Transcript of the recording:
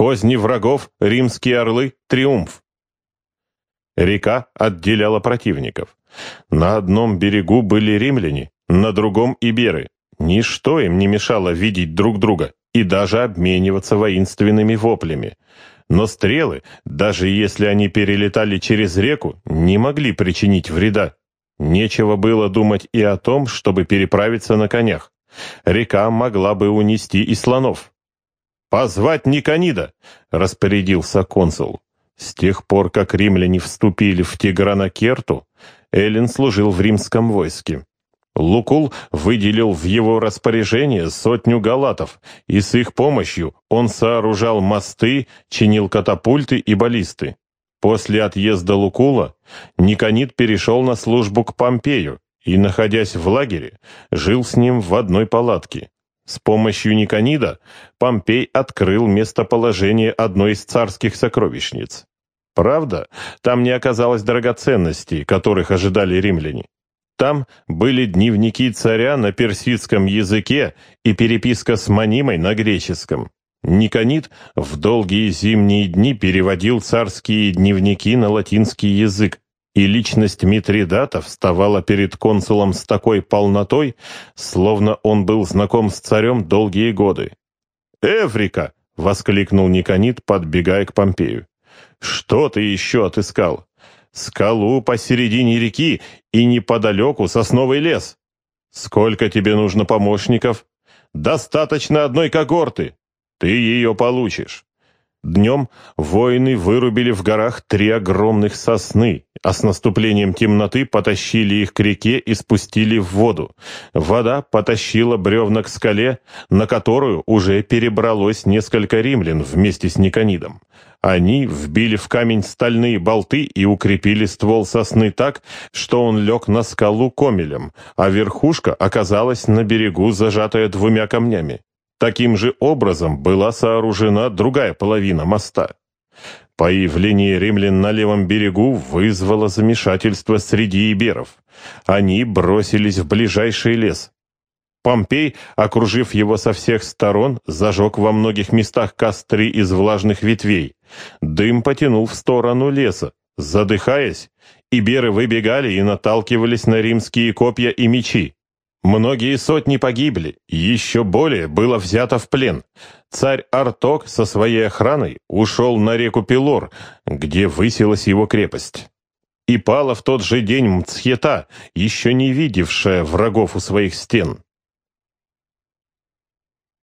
Козни врагов, римские орлы, триумф. Река отделяла противников. На одном берегу были римляне, на другом — иберы. Ничто им не мешало видеть друг друга и даже обмениваться воинственными воплями. Но стрелы, даже если они перелетали через реку, не могли причинить вреда. Нечего было думать и о том, чтобы переправиться на конях. Река могла бы унести и слонов. «Позвать Никонида!» — распорядился консул. С тех пор, как римляне вступили в Тигранакерту, Эллин служил в римском войске. Лукул выделил в его распоряжение сотню галатов, и с их помощью он сооружал мосты, чинил катапульты и баллисты. После отъезда Лукула Никонид перешел на службу к Помпею и, находясь в лагере, жил с ним в одной палатке. С помощью Никонида Помпей открыл местоположение одной из царских сокровищниц. Правда, там не оказалось драгоценностей, которых ожидали римляне. Там были дневники царя на персидском языке и переписка с Манимой на греческом. Никонид в долгие зимние дни переводил царские дневники на латинский язык, и личность Митридата вставала перед консулом с такой полнотой, словно он был знаком с царем долгие годы. «Эврика!» — воскликнул Никонид, подбегая к Помпею. «Что ты еще отыскал?» «Скалу посередине реки и неподалеку сосновый лес. Сколько тебе нужно помощников?» «Достаточно одной когорты. Ты ее получишь». Днем воины вырубили в горах три огромных сосны, а с наступлением темноты потащили их к реке и спустили в воду. Вода потащила бревна к скале, на которую уже перебралось несколько римлян вместе с Никонидом. Они вбили в камень стальные болты и укрепили ствол сосны так, что он лег на скалу комелем, а верхушка оказалась на берегу, зажатая двумя камнями. Таким же образом была сооружена другая половина моста. Появление римлян на левом берегу вызвало замешательство среди иберов. Они бросились в ближайший лес. Помпей, окружив его со всех сторон, зажег во многих местах костры из влажных ветвей. Дым потянул в сторону леса. Задыхаясь, иберы выбегали и наталкивались на римские копья и мечи. Многие сотни погибли, еще более было взято в плен. Царь Арток со своей охраной ушел на реку Пилор, где высилась его крепость. И пала в тот же день Мцхета, еще не видевшая врагов у своих стен.